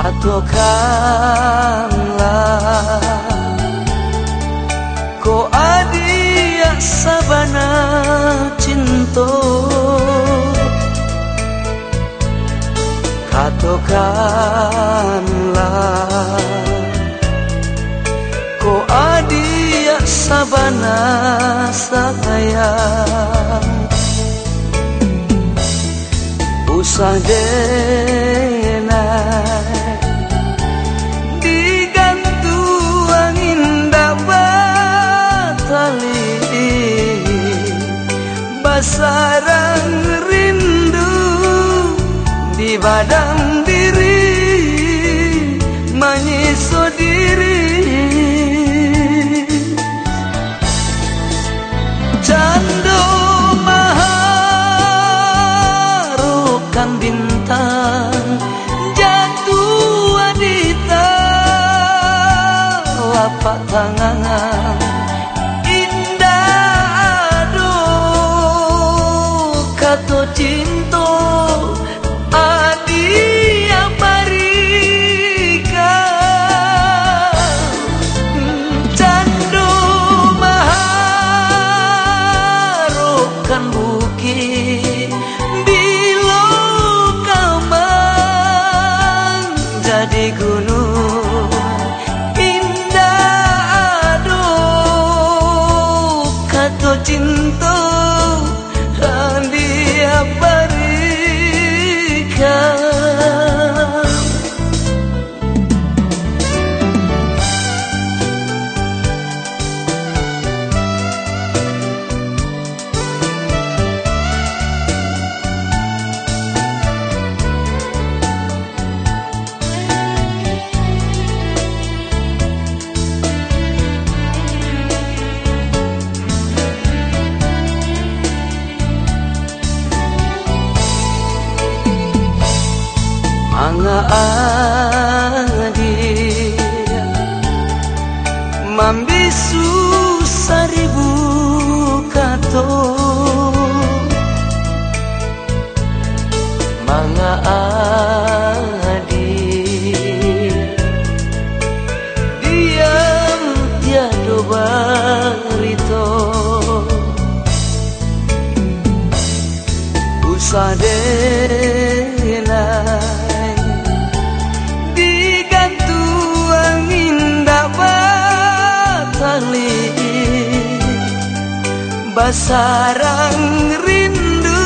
Atokanlah Ko adia sabana cinto Katokanlah Ko adia sabana sataya Usah deh Basarang rindu di badan diri Menyiso diri. Cando maharukan bintang Jatuh adita Lapak tangan Kato cinta Adia barika Candu maharukan bukit Bila kaman jadi gunung Indah aduh kata cinta Adia Mambisu seribu kato Basarang rindu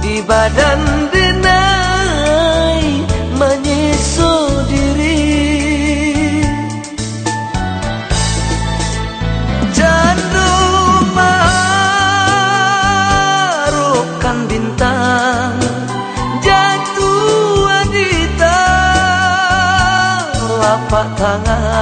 Di badan denai Menyiso diri. Jandu marukan bintang Jatuh adita Lapak tangan